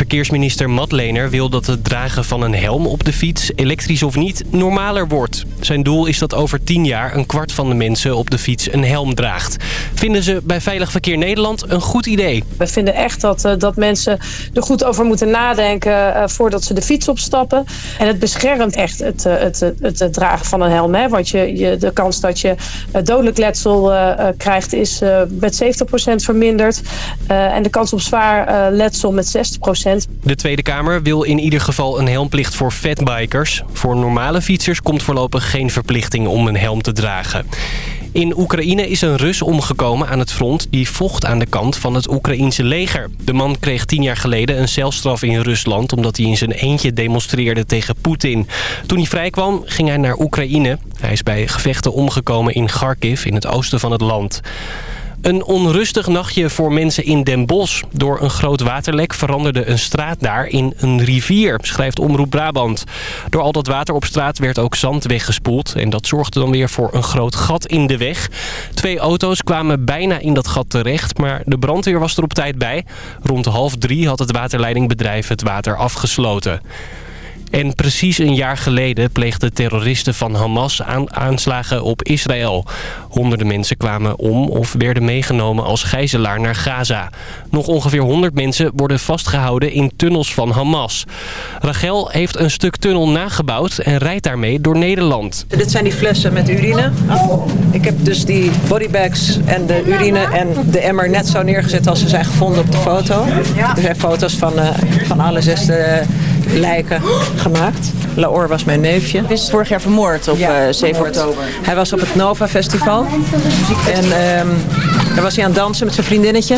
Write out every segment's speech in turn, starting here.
Verkeersminister Matlener wil dat het dragen van een helm op de fiets, elektrisch of niet, normaler wordt. Zijn doel is dat over 10 jaar een kwart van de mensen op de fiets een helm draagt. Vinden ze bij Veilig Verkeer Nederland een goed idee. We vinden echt dat, uh, dat mensen er goed over moeten nadenken uh, voordat ze de fiets opstappen. En het beschermt echt het, het, het, het, dragen van een helm. Hè? Want je, je, de kans dat je dodelijk letsel krijgt is met 70% verminderd. en de kans op zwaar letsel met 60%. De Tweede Kamer wil in ieder geval een helmplicht voor fatbikers. Voor normale fietsers komt voorlopig geen verplichting om een helm te dragen. In Oekraïne is een Rus omgekomen aan het front die vocht aan de kant van het Oekraïense leger. De man kreeg tien jaar geleden een celstraf in Rusland omdat hij in zijn eentje demonstreerde tegen Poetin. Toen hij vrijkwam ging hij naar Oekraïne. Hij is bij gevechten omgekomen in Kharkiv in het oosten van het land. Een onrustig nachtje voor mensen in Den Bosch. Door een groot waterlek veranderde een straat daar in een rivier, schrijft Omroep Brabant. Door al dat water op straat werd ook zand weggespoeld. En dat zorgde dan weer voor een groot gat in de weg. Twee auto's kwamen bijna in dat gat terecht, maar de brandweer was er op tijd bij. Rond half drie had het waterleidingbedrijf het water afgesloten. En precies een jaar geleden pleegden terroristen van Hamas aanslagen op Israël. Honderden mensen kwamen om of werden meegenomen als gijzelaar naar Gaza. Nog ongeveer 100 mensen worden vastgehouden in tunnels van Hamas. Rachel heeft een stuk tunnel nagebouwd en rijdt daarmee door Nederland. Dit zijn die flessen met urine. Ik heb dus die bodybags en de urine en de emmer net zo neergezet als ze zijn gevonden op de foto. Er zijn foto's van, uh, van alle zes de lijken gemaakt. Laor was mijn neefje. Hij is vorig jaar vermoord op Ja, eh, 7 vermoord. oktober. Hij was op het Nova Festival. En ehm daar was hij aan het dansen met zijn vriendinnetje.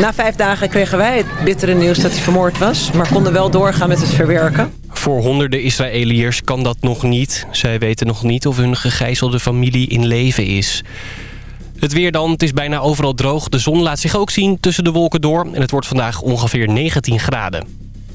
Na vijf dagen kregen wij het bittere nieuws dat hij vermoord was. Maar konden wel doorgaan met het verwerken. Voor honderden Israëliërs kan dat nog niet. Zij weten nog niet of hun gegijzelde familie in leven is. Het weer dan, het is bijna overal droog. De zon laat zich ook zien tussen de wolken door. En het wordt vandaag ongeveer 19 graden.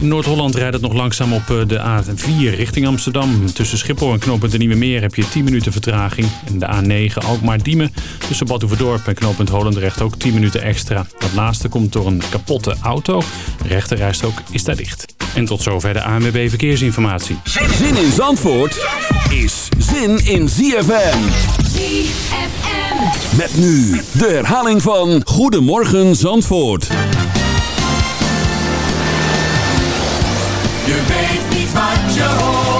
In Noord-Holland rijdt het nog langzaam op eh, de A4 richting Amsterdam. Tussen Schiphol en knooppunt de Nieuwe Meer heb je 10 minuten vertraging. En de A9 Alkmaar-Diemen tussen Badhoevedorp en knooppunt Holendrecht ook 10 minuten extra. Dat laatste komt door een kapotte auto. De rechterrijstrook is daar dicht. En tot zover de ANWB Verkeersinformatie. Zin in Zandvoort is zin in ZFM. Met nu de herhaling van Goedemorgen Zandvoort. Je weet niet wat je hoort.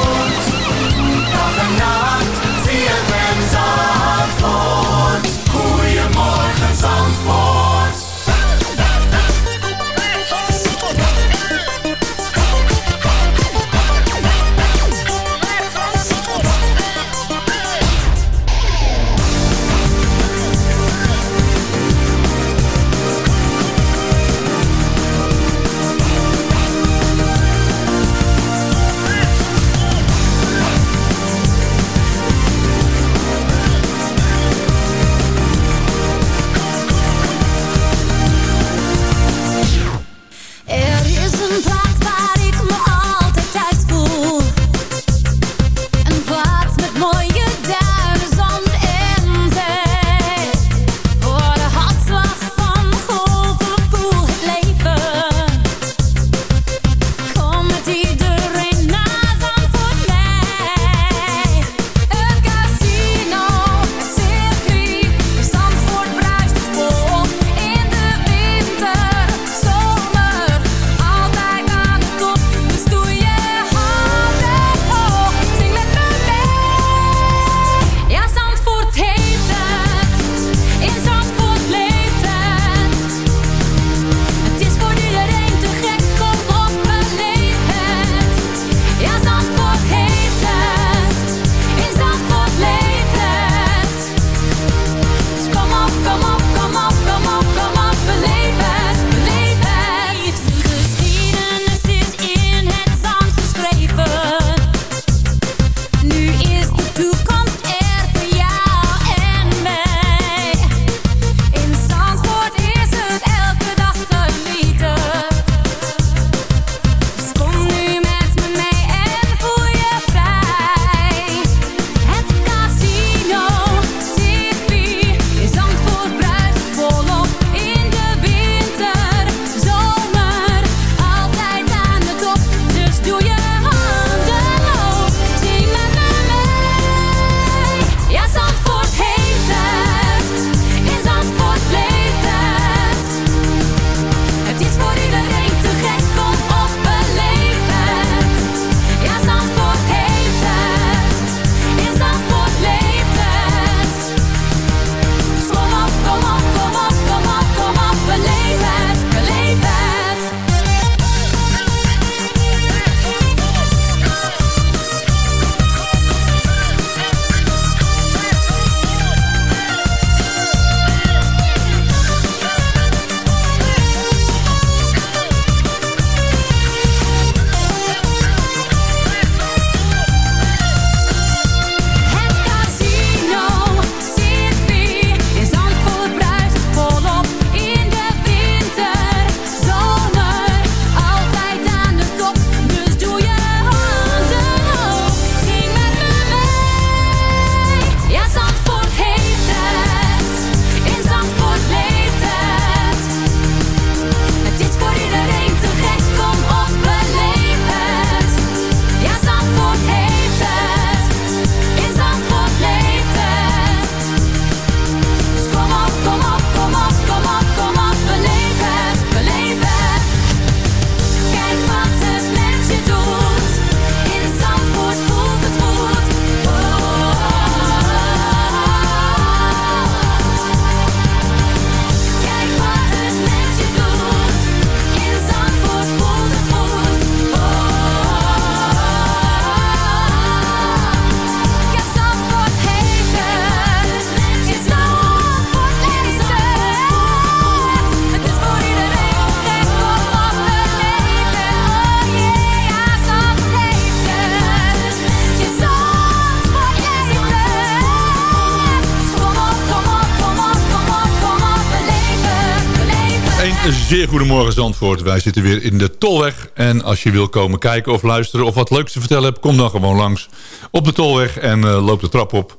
Zeer goedemorgen Zandvoort. Wij zitten weer in de Tolweg. En als je wil komen kijken of luisteren of wat leuks te vertellen hebt... kom dan gewoon langs op de Tolweg en eh, loop de trap op.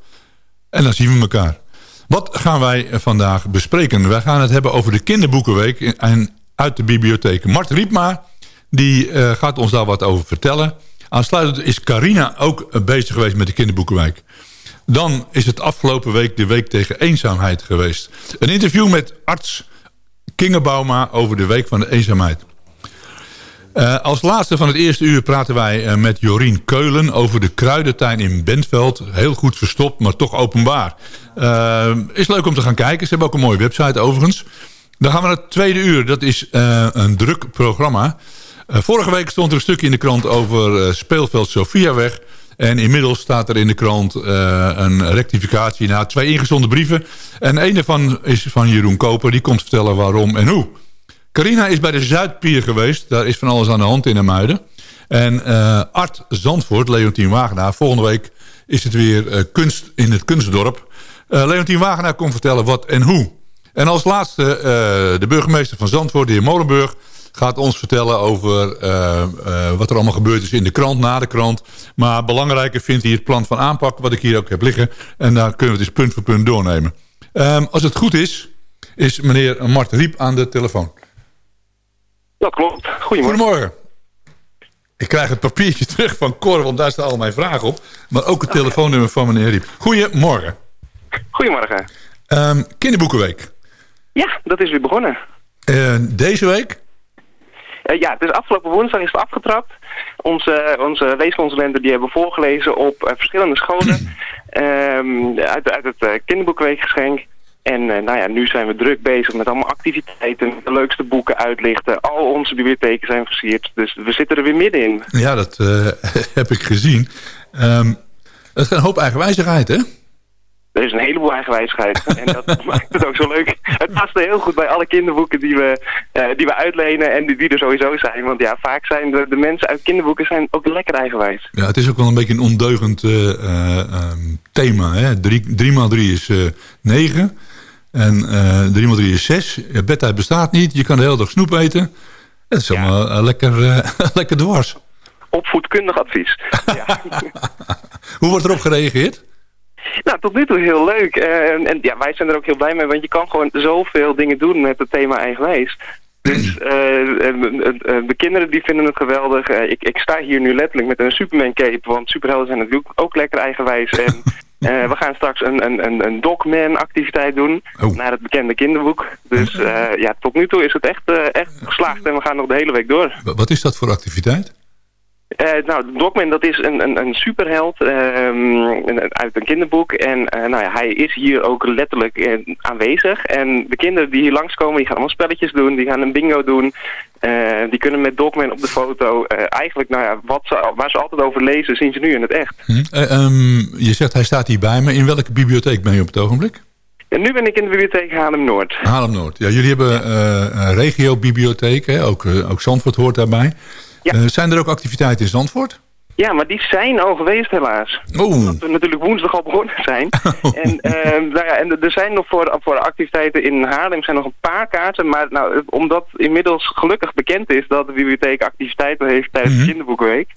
En dan zien we elkaar. Wat gaan wij vandaag bespreken? Wij gaan het hebben over de kinderboekenweek en uit de bibliotheek. Mart Riepma die, eh, gaat ons daar wat over vertellen. Aansluitend is Carina ook eh, bezig geweest met de kinderboekenweek. Dan is het afgelopen week de week tegen eenzaamheid geweest. Een interview met arts Kingebauma over de week van de eenzaamheid. Uh, als laatste van het eerste uur praten wij uh, met Jorien Keulen over de kruidentuin in Bentveld. Heel goed verstopt, maar toch openbaar. Uh, is leuk om te gaan kijken. Ze hebben ook een mooie website overigens. Dan gaan we naar het tweede uur. Dat is een druk programma. vorige week stond er een stukje in de krant over speelveld Sofiaweg. En inmiddels staat er in de krant een rectificatie na twee ingezonden brieven. En een daarvan is van Jeroen Koper. Die komt vertellen waarom en hoe. Carina is bij de Zuidpier geweest. Daar is van alles aan de hand in Muiden. En uh, Art Zandvoort, Leontien Wagenaar. Volgende week is het weer uh, kunst in het kunstdorp. Leontien Wagenaar komt vertellen wat en hoe. En als laatste de burgemeester van Zandvoort, de heer Molenburg... gaat ons vertellen over wat er allemaal gebeurd is in de krant, na de krant. Maar belangrijker vindt hij het plan van aanpak... wat ik hier ook heb liggen. En daar kunnen we het eens punt voor punt doornemen. Um, als het goed is, is meneer Mart Riep aan de telefoon. Dat klopt. Goedemorgen. Goedemorgen. Ik krijg het papiertje terug van Cor, want daar staan al mijn vragen op. Maar ook het telefoonnummer van meneer Riep. Goedemorgen. Goedemorgen. Um, kinderboekenweek. Ja, dat is weer begonnen. Uh, deze week? Uh, ja, dus afgelopen woensdag is het afgetrapt. Onze, onze leesconsulenten die hebben voorgelezen op uh, verschillende scholen. um, uit, uit het kinderboekenweekgeschenk. En uh, nou ja, nu zijn we druk bezig met allemaal activiteiten, de leukste boeken uitlichten. Al onze bibliotheken zijn versierd, dus we zitten er weer middenin. Ja, dat uh, heb ik gezien. Um, het is een hoop eigenwijzigheid, hè? Er is een heleboel eigenwijzigheid. en dat maakt het ook zo leuk. Het past heel goed bij alle kinderboeken die we, uh, die we uitlenen en die, die er sowieso zijn. Want ja, vaak zijn de, de mensen uit kinderboeken zijn ook lekker eigenwijs. Ja, het is ook wel een beetje een ondeugend um, thema. Hè? 3 maal 3 is 9. En uh, 3 x 3 is 6. Ja, bedtijd bestaat niet. Je kan de hele dag snoep eten. Het is allemaal ja. lekker, lekker dwars. Opvoedkundig advies. ja. Hoe wordt erop gereageerd? Nou, tot nu toe heel leuk. Uh, en ja, wij zijn er ook heel blij mee, want je kan gewoon zoveel dingen doen met het thema eigenwijs. Dus uh, de kinderen die vinden het geweldig. ik, ik sta hier nu letterlijk met een Superman cape, want superhelden zijn natuurlijk ook lekker eigenwijs. En uh, we gaan straks een, een, een, een Dogman activiteit doen. Oh. Naar het bekende kinderboek. Dus uh, ja, tot nu toe is het echt, echt geslaagd. En we gaan nog de hele week door. Wat is dat voor activiteit? Nou, Dogman dat is een, een, een superheld uit een kinderboek. En nou ja, hij is hier ook letterlijk aanwezig. En de kinderen die hier langskomen, die gaan allemaal spelletjes doen. Die gaan een bingo doen. Die kunnen met Dogman op de foto eigenlijk, nou ja, wat ze, waar ze altijd over lezen, zien ze nu in het echt. Hm. Um, je zegt hij staat hier bij me. In welke bibliotheek ben je op het ogenblik? En nu ben ik in de bibliotheek Haarlem-Noord. Haarlem-Noord. Ja, jullie hebben ja. regio-bibliotheken, ook, ook Zandvoort hoort daarbij. Ja. zijn er ook activiteiten in Zandvoort? Ja, maar die zijn al geweest helaas. Oh. Omdat we natuurlijk woensdag al begonnen zijn. Oh. En, uh, nou ja, en er zijn nog voor, voor activiteiten in Haarlem zijn nog een paar kaarten. Maar nou, omdat inmiddels gelukkig bekend is dat de bibliotheek activiteiten heeft tijdens mm -hmm. de kinderboekenweek...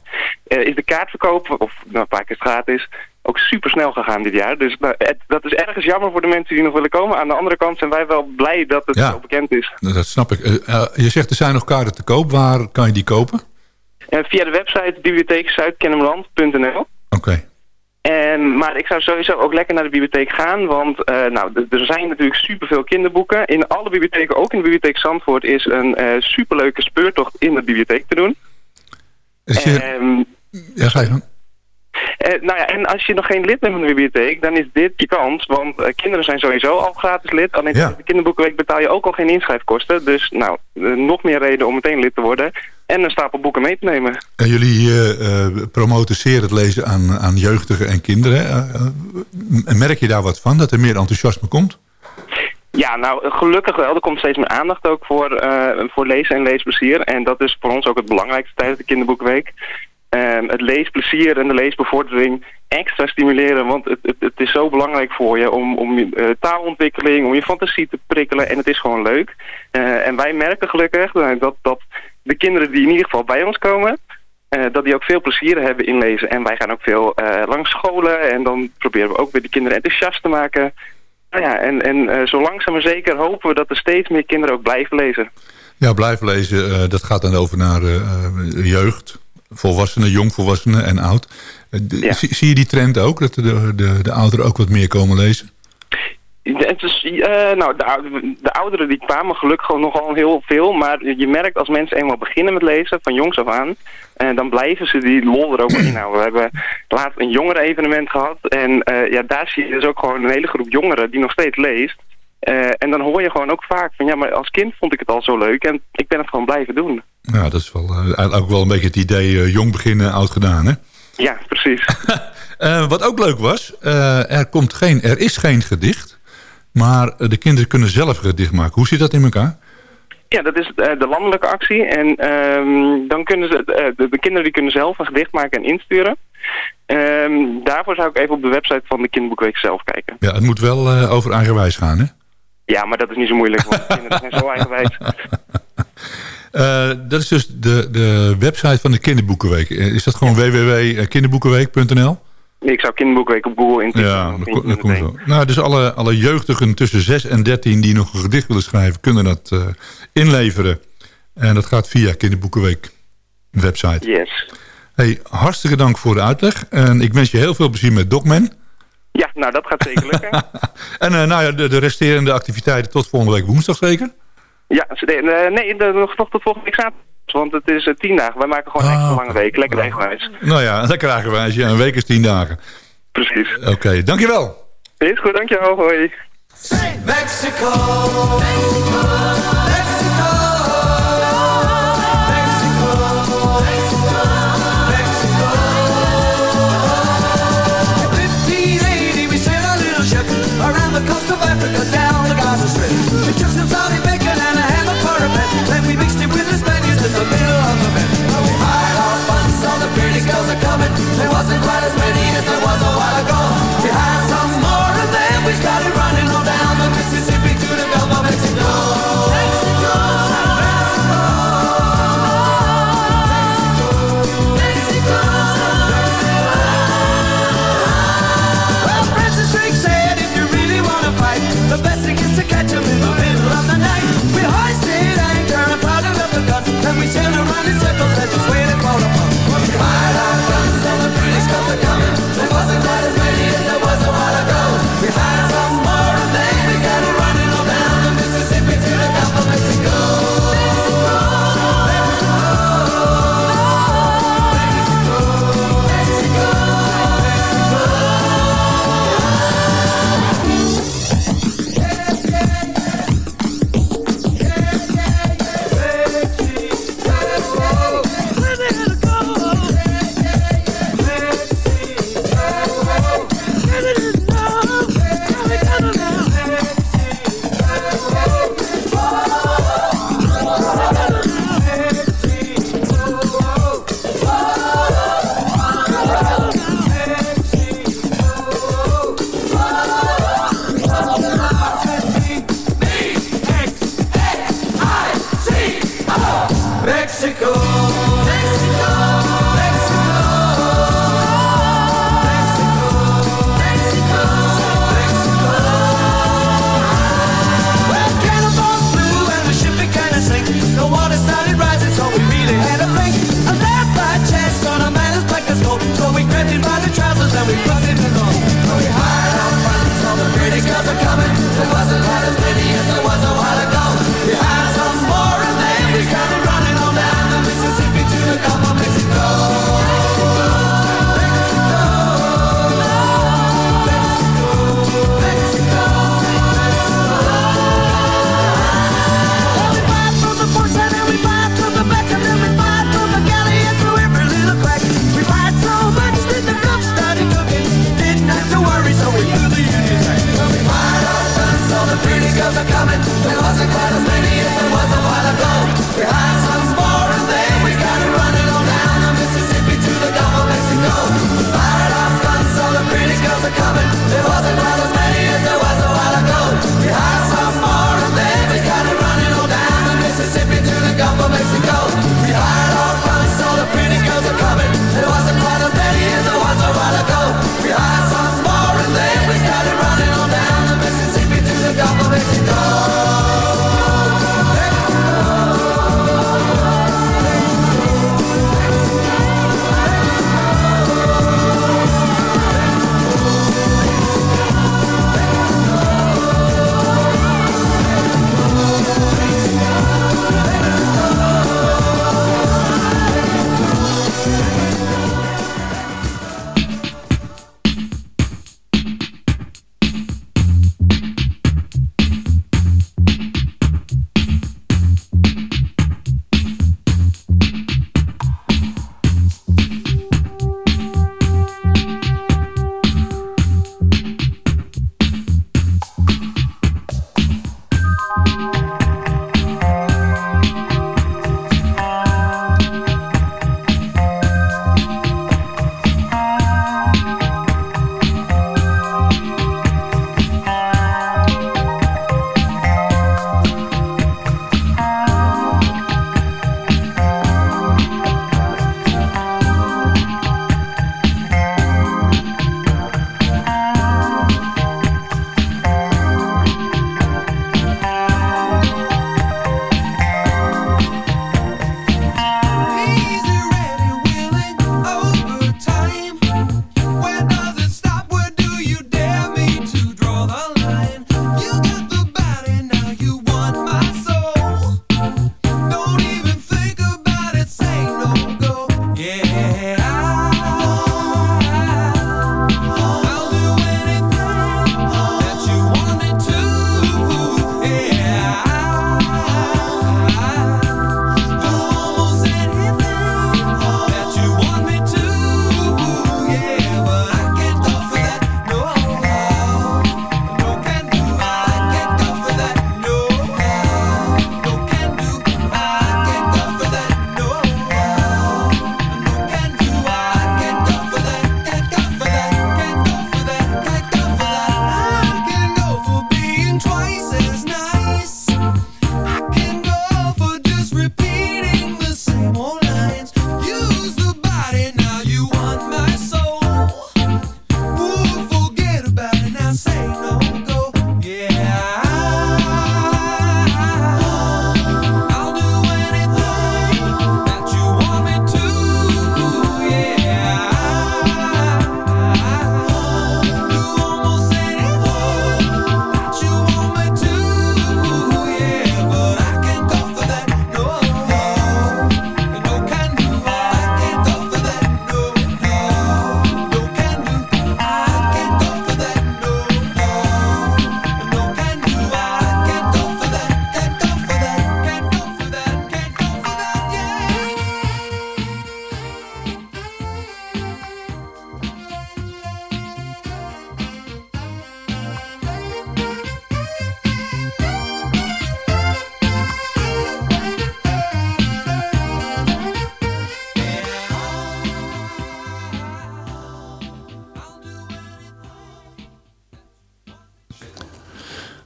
Uh, is de kaartverkoop, of nou, een paar keer gratis, ook super snel gegaan dit jaar. Dus nou, het, dat is ergens jammer voor de mensen die nog willen komen. Aan de andere kant zijn wij wel blij dat het ja, zo bekend is. Dat snap ik. Uh, je zegt er zijn nog kaarten te koop. Waar kan je die kopen? En via de website bibliotheekzuidkennemerland.nl. Oké. Okay. En, maar ik zou sowieso ook lekker naar de bibliotheek gaan, want uh, nou, er zijn natuurlijk superveel kinderboeken. In alle bibliotheken, ook in de bibliotheek Zandvoort, is een uh, superleuke speurtocht in de bibliotheek te doen. Is je... Um, ja, ga je gang. Uh, nou ja, en als je nog geen lid bent van de bibliotheek, dan is dit je kans. Want uh, kinderen zijn sowieso al gratis lid. Alleen ja. de kinderboekenweek betaal je ook al geen inschrijfkosten. Dus nou, uh, nog meer reden om meteen lid te worden. En een stapel boeken mee te nemen. En jullie promoten zeer het lezen aan, aan jeugdigen en kinderen. merk je daar wat van, dat er meer enthousiasme komt? Ja, nou gelukkig wel. Er komt steeds meer aandacht ook voor, voor lezen en leesplezier. En dat is voor ons ook het belangrijkste tijdens de kinderboekenweek. Het leesplezier en de leesbevordering extra stimuleren. Want het, het, is zo belangrijk voor je om, om je eh, taalontwikkeling, om je fantasie te prikkelen. En het is gewoon leuk. Eh, en wij merken gelukkig eh, dat, dat de kinderen die in ieder geval bij ons komen... dat die ook veel plezier hebben in lezen. En wij gaan ook veel langs scholen. En dan proberen we ook weer de kinderen enthousiast te maken. Nou ja, en, en zo langzaam maar zeker hopen we dat er steeds meer kinderen ook blijven lezen. Ja, blijven lezen. dat gaat dan over naar jeugd. Volwassenen, jongvolwassenen en oud. Eh, Ja. zie, zie je die trend ook? Dat de, de, de ouderen ook wat meer komen lezen? Het is, eh, nou, de, ou- de ouderen die kwamen gelukkig gewoon nogal heel veel. Maar je merkt als mensen eenmaal beginnen met lezen, van jongs af aan... eh, dan blijven ze die lol er ook in houden. We hebben laatst een jongerenevenement gehad. En ja, daar zie je dus ook gewoon een hele groep jongeren die nog steeds leest. En dan hoor je gewoon ook vaak van... ja, maar als kind vond ik het al zo leuk en ik ben het gewoon blijven doen. Ja, dat is wel, eh, ook wel een beetje het idee eh, jong beginnen, oud gedaan. Hè? Ja, precies. Eh, wat ook leuk was, er, komt geen, er is geen gedicht. Maar de kinderen kunnen zelf een gedicht maken. Hoe zit dat in elkaar? Ja, dat is de landelijke actie. En ehm, dan kunnen ze, de, de kinderen die kunnen zelf een gedicht maken en insturen. Ehm, daarvoor zou ik even op de website van de Kinderboekweek zelf kijken. Ja, het moet wel eh, over eigenwijs gaan, hè? Ja, maar dat is niet zo moeilijk, want de kinderen zijn zo eigenwijs. Eh, dat is dus de, de website van de Kinderboekenweek. Eh, Is dat gewoon www.kinderboekenweek.nl? Ik zou Kinderboekweek op Google intypen. Ja, dan dat, komt zo. Nou, dus alle, alle jeugdigen tussen 6 en 13 die nog een gedicht willen schrijven... kunnen dat eh, inleveren. En dat gaat via Kinderboekenweek website. Yes. Hey, hartstikke dank voor de uitleg. En ik wens je heel veel plezier met Dogman. Ja, nou dat gaat zeker lukken. En eh, nou ja, de, de resterende activiteiten tot volgende week woensdag zeker? Ja, eh, nee, de- nog nog tot volgende week zaterdag. Want het is eh, tien dagen. Wij maken gewoon echt Ah, een lange week. Lekker eigenwijs. Nou ja, lekker eigenwijs. Ja, een week is 10 dagen. Precies. Oké, dankjewel. Is goed, dankjewel. Hoi. Mexico, Mexico, as many as there was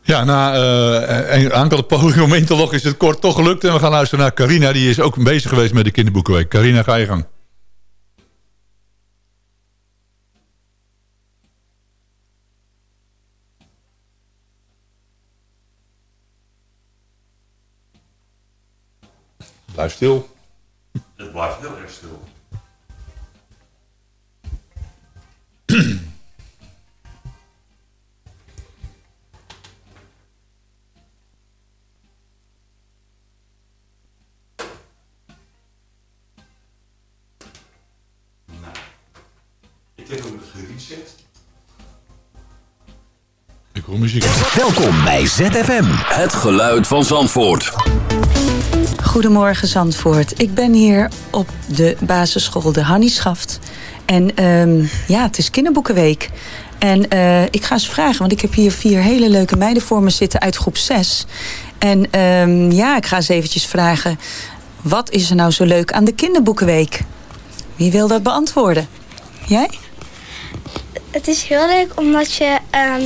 Ja, na eh, een aantal pogingen om in te loggen is het kort toch gelukt. En we gaan luisteren naar Carina. Die is ook bezig geweest met de kinderboekenweek. Carina, ga je gang. Blijf stil. Het blijft heel erg stil. Hoor muziek. Welkom bij ZFM. Het geluid van Zandvoort. Goedemorgen Zandvoort. Ik ben hier op de basisschool De Hannieschaft. En ehm, ja, het is kinderboekenweek. En eh, ik ga eens vragen, want ik heb hier vier hele leuke meiden voor me zitten uit groep 6. En ehm, ja, ik ga eens eventjes vragen... wat is er nou zo leuk aan de kinderboekenweek? Wie wil dat beantwoorden? Jij? Het is heel leuk omdat je ehm,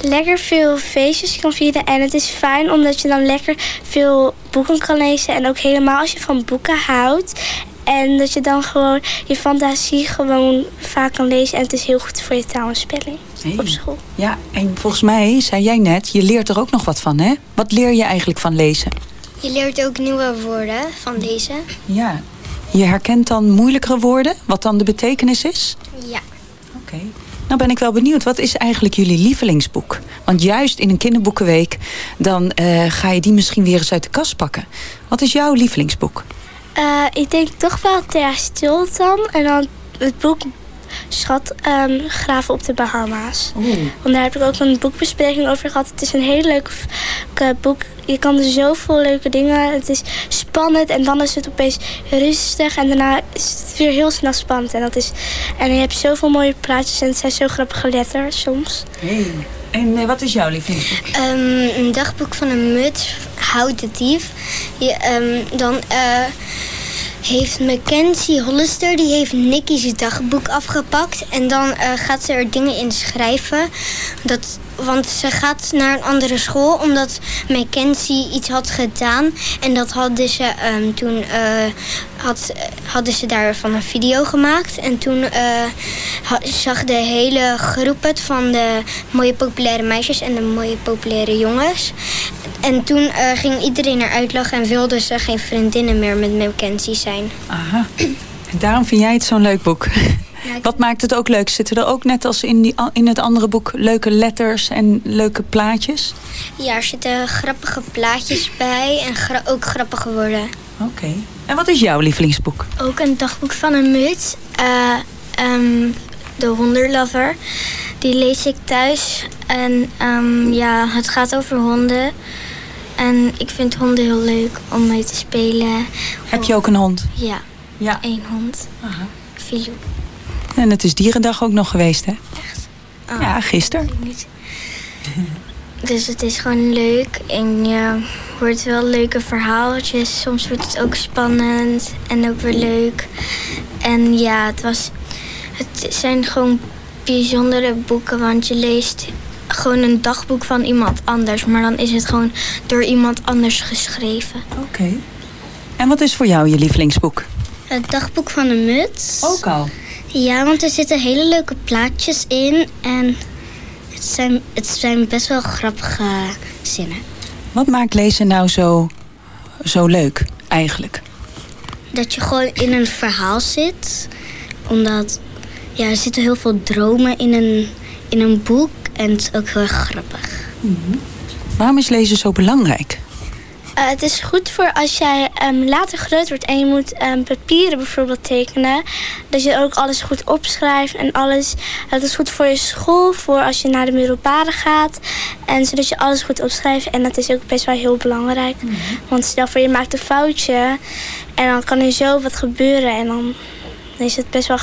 lekker veel feestjes kan vieren. En het is fijn omdat je dan lekker veel boeken kan lezen. En ook helemaal als je van boeken houdt. En dat je dan gewoon je fantasie gewoon vaak kan lezen. En het is heel goed voor je taalspelling op school. Ja, en volgens mij, zei jij net, je leert er ook nog wat van, hè? Wat leer je eigenlijk van lezen? Je leert ook nieuwe woorden van lezen. Ja. Je herkent dan moeilijkere woorden, wat dan de betekenis is? Ja. Nou ben ik wel benieuwd, wat is eigenlijk jullie lievelingsboek? Want juist in een kinderboekenweek, dan eh, ga je die misschien weer eens uit de kast pakken. Wat is jouw lievelingsboek? Eh, ik denk toch wel Thea Stilton. En dan het boek Schat ehm, graven op de Bahama's. Want daar heb ik ook een boekbespreking over gehad. Het is een heel leuk boek. Je kan er zoveel leuke dingen. Het is spannend en dan is het opeens rustig. En daarna is het weer heel snel spannend. En, dat is, en je hebt zoveel mooie plaatjes en het zijn zo grappige letters soms. Hey. En eh, wat is jouw lievelingsboek? Ehm, een dagboek van een muts, Houd de dief. Je, ehm, dan eh, heeft Mackenzie Hollister, die heeft Nicky's dagboek afgepakt. En dan eh, gaat ze er dingen in schrijven. Dat, want ze gaat naar een andere school omdat Mackenzie iets had gedaan. En dat hadden ze ehm, toen eh, had, hadden ze daarvan een video gemaakt. En toen eh, zag de hele groep het van de mooie populaire meisjes en de mooie populaire jongens. En toen eh, ging iedereen eruit lachen en wilden ze geen vriendinnen meer met Mackenzie zijn. Aha. En daarom vind jij het zo'n leuk boek. Wat maakt het ook leuk? Zitten er ook net als in, die, in het andere boek leuke letters en leuke plaatjes? Ja, er zitten grappige plaatjes bij en gra- ook grappige woorden. Oké. En wat is jouw lievelingsboek? Ook een dagboek van een muts. eh, ehm, de hondenlover. Die lees ik thuis. En ehm, ja, het gaat over honden. En ik vind honden heel leuk om mee te spelen. Heb je ook een hond? Ja, Ja. één hond. Filou. En het is dierendag ook nog geweest, hè? Oh, Ja, gisteren. Dus het is gewoon leuk. En je hoort wel leuke verhaaltjes. Soms wordt het ook spannend en ook weer leuk. En ja, het, was, het zijn gewoon bijzondere boeken. Want je leest gewoon een dagboek van iemand anders. Maar dan is het gewoon door iemand anders geschreven. Oké. En wat is voor jou je lievelingsboek? Het dagboek van de muts. Ook al. Ja, want er zitten hele leuke plaatjes in. En zijn, het zijn best wel grappige zinnen. Wat maakt lezen nou zo, zo leuk, eigenlijk? Dat je gewoon in een verhaal zit. Omdat ja, er zitten heel veel dromen in een, in een boek. En het is ook heel erg grappig. Waarom is lezen zo belangrijk? Eh, het is goed voor als jij ehm, later groot wordt en je moet ehm, papieren bijvoorbeeld tekenen. Dat je ook alles goed opschrijft en alles. Het is goed voor je school, voor als je naar de middelbare gaat. En zodat je alles goed opschrijft. En dat is ook best wel heel belangrijk. Want stel voor je maakt een foutje en dan kan er zo wat gebeuren. En dan is het best wel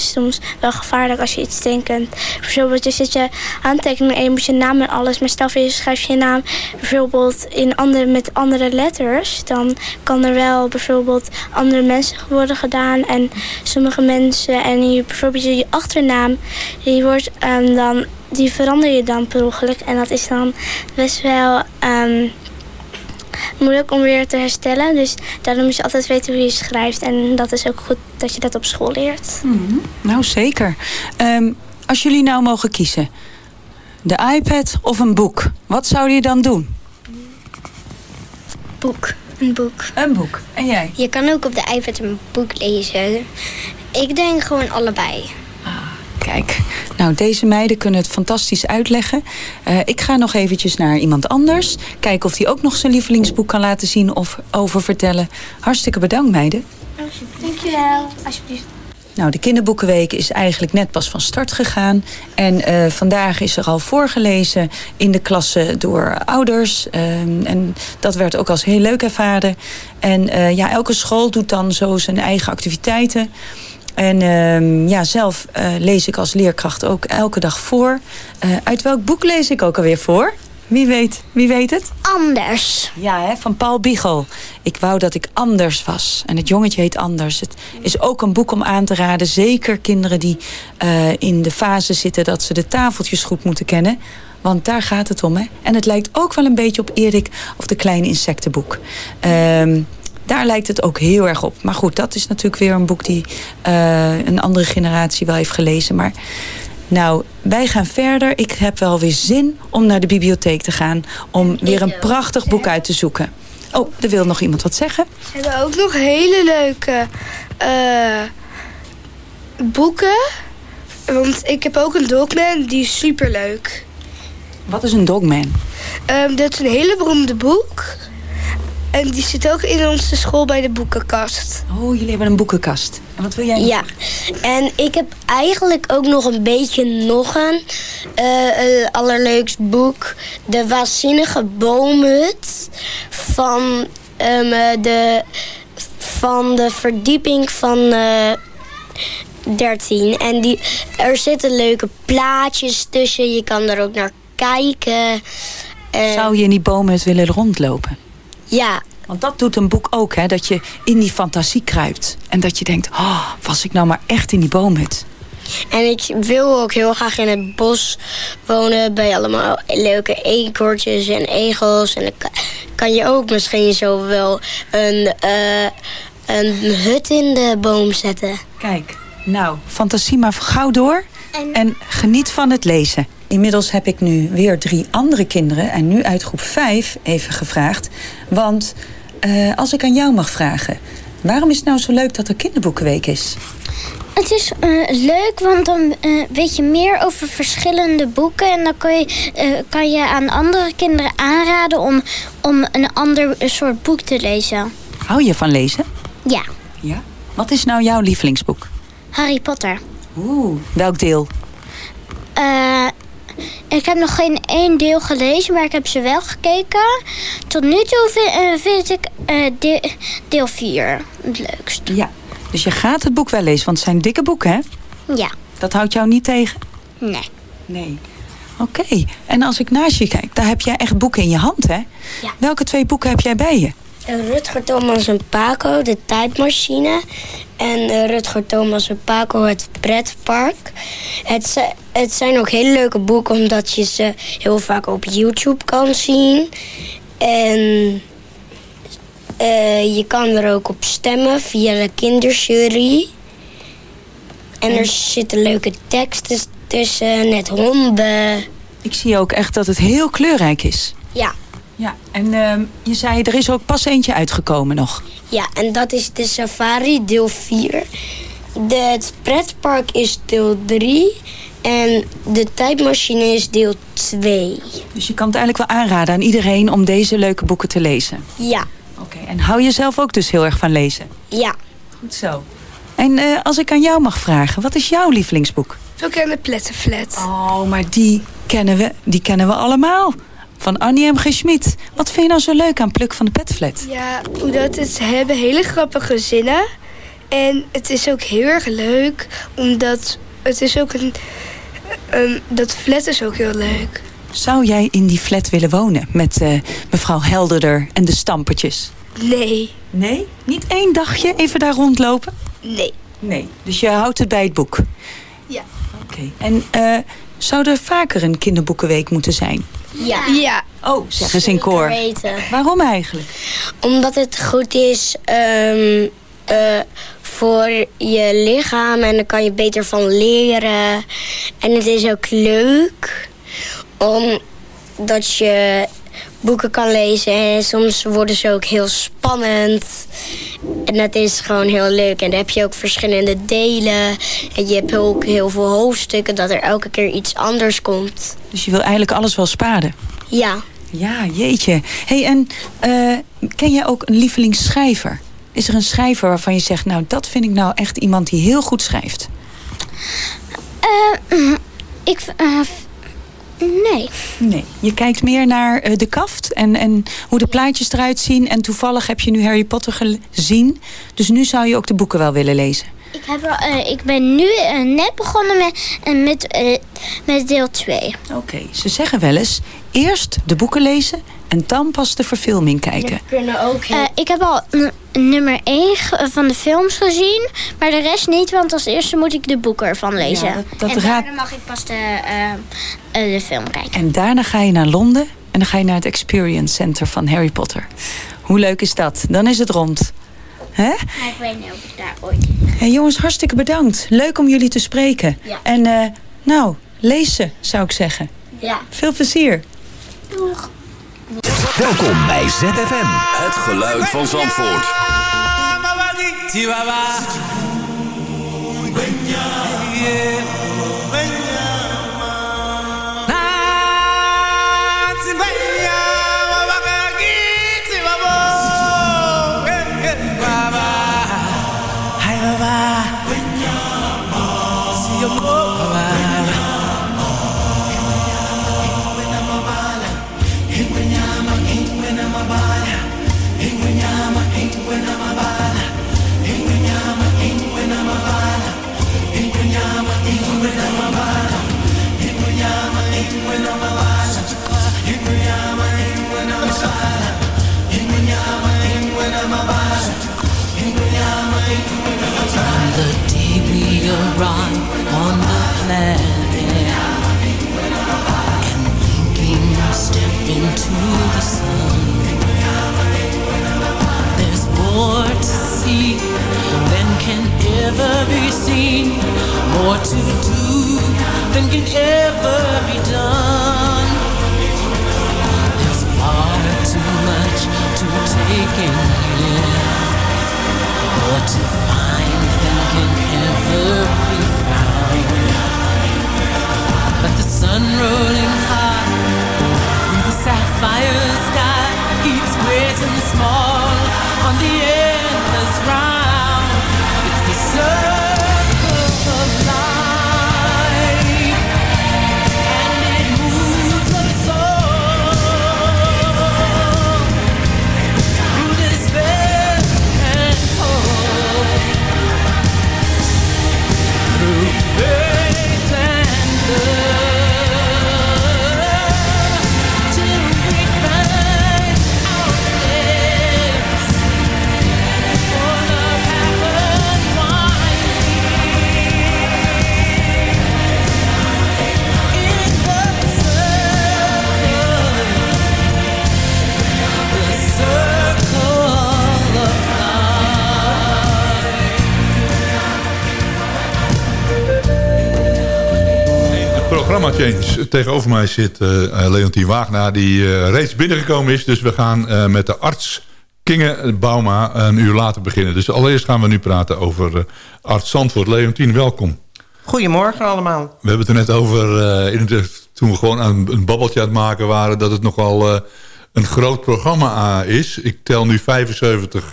soms wel gevaarlijk als je iets tekent. Bijvoorbeeld, je zet je aantekening en je moet je naam en alles. Maar stel voor je schrijft je naam bijvoorbeeld in andere, met andere letters. Dan kan er wel bijvoorbeeld andere mensen worden gedaan. En sommige mensen en je, bijvoorbeeld je, je achternaam, die, wordt, ehm, dan, die verander je dan per ongeluk. En dat is dan best wel... ehm, moeilijk om weer te herstellen. Dus daarom moet je altijd weten hoe je schrijft. En dat is ook goed dat je dat op school leert. Nou, zeker. Ehm, als jullie nou mogen kiezen, de iPad of een boek, wat zou je dan doen? Boek. Een boek. Een boek. En jij? Je kan ook op de iPad een boek lezen. Ik denk gewoon allebei. Kijk, nou deze meiden kunnen het fantastisch uitleggen. Eh, ik ga nog eventjes naar iemand anders. Kijken of die ook nog zijn lievelingsboek kan laten zien of over vertellen. Hartstikke bedankt meiden. Dankjewel. Alsjeblieft. Nou, de kinderboekenweek is eigenlijk net pas van start gegaan. En eh, vandaag is er al voorgelezen in de klasse door ouders. Ehm, en dat werd ook als heel leuk ervaren. En eh, ja, elke school doet dan zo zijn eigen activiteiten. En ehm, ja, zelf eh, lees ik als leerkracht ook elke dag voor. Eh, uit welk boek lees ik ook alweer voor? Wie weet, wie weet het? Anders. Ja, hè, van Paul Biegel. Ik wou dat ik anders was. En het jongetje heet Anders. Het is ook een boek om aan te raden. Zeker kinderen die eh, in de fase zitten dat ze de tafeltjes goed moeten kennen. Want daar gaat het om. Hè? En het lijkt ook wel een beetje op Erik of de kleine insectenboek. Ehm, daar lijkt het ook heel erg op. Maar goed, dat is natuurlijk weer een boek die eh, een andere generatie wel heeft gelezen. Maar nou, wij gaan verder. Ik heb wel weer zin om naar de bibliotheek te gaan. Om weer een prachtig boek uit te zoeken. Oh, er wil nog iemand wat zeggen. Ze hebben ook nog hele leuke eh, boeken. Want ik heb ook een Dogman, die is superleuk. Wat is een dogman? Ehm, dat is een hele beroemde boek. En die zit ook in onze school bij de boekenkast. Oh, jullie hebben een boekenkast. En wat wil jij? Ja, en ik heb eigenlijk ook nog een beetje nog een eh, eh, allerleukst boek. De Waanzinnige Boomhut van, ehm, eh, de, van de verdieping van eh 13. En die, er zitten leuke plaatjes tussen. Je kan er ook naar kijken. Zou je in die bomen het willen rondlopen? Ja. Want dat doet een boek ook, hè? Dat je in die fantasie kruipt. En dat je denkt, oh, was ik nou maar echt in die boomhut? En ik wil ook heel graag in het bos wonen bij allemaal leuke eekhoortjes en egels. En dan ka- kan je ook misschien zo wel een, eh, een hut in de boom zetten. Kijk, nou, fantasie maar gauw door. En... geniet van het lezen. Inmiddels heb ik nu weer drie andere kinderen... en nu uit groep 5 even gevraagd. Want eh, als ik aan jou mag vragen... waarom is het nou zo leuk dat er kinderboekenweek is? Het is eh, leuk, want dan eh, weet je meer over verschillende boeken. En dan kan je, kan je aan andere kinderen aanraden om, om een ander soort boek te lezen. Hou je van lezen? Ja, Ja. Wat is nou jouw lievelingsboek? Harry Potter. Oeh. Welk deel? Ik heb nog geen één deel gelezen, maar ik heb ze wel gekeken. Tot nu toe vind, eh, vind ik eh, de- deel 4 het leukst. Ja. Dus je gaat het boek wel lezen, want het zijn dikke boeken, hè? Ja, Dat houdt jou niet tegen? nee. Nee. Oké. En als ik naast je kijk, daar heb jij echt boeken in je hand, hè? Ja. Welke twee boeken heb jij bij je? Rutger Thomas en Paco, de tijdmachine. En eh, Rutger Thomas en Paco, het pretpark. Het, het zijn ook hele leuke boeken, omdat je ze heel vaak op YouTube kan zien. En eh, je kan er ook op stemmen via de kinderjury. En er zitten leuke teksten tussen, net honden. Ik zie ook echt dat het heel kleurrijk is. Ja. Ja, en ehm, je zei, er is ook pas eentje uitgekomen nog. Ja, en dat is de safari deel 4. De, het pretpark is deel 3. En de tijdmachine is deel 2. Dus je kan het eigenlijk wel aanraden aan iedereen om deze leuke boeken te lezen. Ja. Oké, en hou je zelf ook dus heel erg van lezen? Ja. Goed zo. En eh, als ik aan jou mag vragen, wat is jouw lievelingsboek? Ook in de Plettenflat. Oh, maar die kennen we, die kennen we allemaal. Van Annie M. G. Schmid. Wat vind je nou zo leuk aan Pluk van de Petflat? Ja, omdat het hebben hele grappige zinnen. En het is ook heel erg leuk, omdat het is ook een... dat flat is ook heel leuk. Zou jij in die flat willen wonen met eh, mevrouw Helderder en de stampertjes? Nee. Nee? Niet één dagje even daar rondlopen? Nee. Nee. Dus je houdt het bij het boek? Ja. Oké. En eh, zou er vaker een kinderboekenweek moeten zijn? Ja. Ja. Oh, zeg eens in koor. weten. Waarom eigenlijk? Omdat het goed is ehm, eh, voor je lichaam en dan kan je beter van leren. En het is ook leuk omdat je boeken kan lezen en soms worden ze ook heel spannend. En dat is gewoon heel leuk. En dan heb je ook verschillende delen. En je hebt ook heel veel hoofdstukken dat er elke keer iets anders komt. Dus je wil eigenlijk alles wel sparen? Ja. Ja, jeetje. hey, en eh, ken jij ook een lievelingsschrijver? Is er een schrijver waarvan je zegt... nou, dat vind ik nou echt iemand die heel goed schrijft? Eh, ik... eh, nee. Nee. Je kijkt meer naar eh, de kaft en, en hoe de plaatjes eruit zien... en toevallig heb je nu Harry Potter gezien. Dus nu zou je ook de boeken wel willen lezen. Ik, heb, eh, ik ben nu eh, net begonnen met, eh, met, met deel 2. Oké, ze zeggen wel eens... eerst de boeken lezen en dan pas de verfilming kijken. kunnen ook ik heb al nummer 1 van de films gezien, maar de rest niet, want als eerste moet ik de boeken ervan lezen. Ja, dat- dat en raad- daarna mag ik pas de, de film kijken. En daarna ga je naar Londen en dan ga je naar het Experience Center van Harry Potter. Hoe leuk is dat? Dan is het rond. Hè? Maar ik weet niet of ik daar ooit... Hey, jongens, hartstikke bedankt. Leuk om jullie te spreken. Ja. En eh, nou, lees ze, zou ik zeggen. Ja. Veel plezier. Doeg. Welkom bij ZFM. Het geluid van Zandvoort. Arrive on the planet and blinking step into the sun, there's more to see than can ever be seen, more to do than can ever be done. There's far too much to take in here. More to find than can ever Change. Tegenover mij zit uh, Leontien Wagner, die uh, reeds binnengekomen is. Dus we gaan uh, met de arts Kinge Bauma een uur later beginnen. Dus allereerst gaan we nu praten over arts Zandvoort. Leontien, welkom. Goedemorgen allemaal. We hebben het er net over, in het, toen we gewoon aan een babbeltje aan het maken waren... dat het nogal een groot programma is. Ik tel nu 75